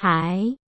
还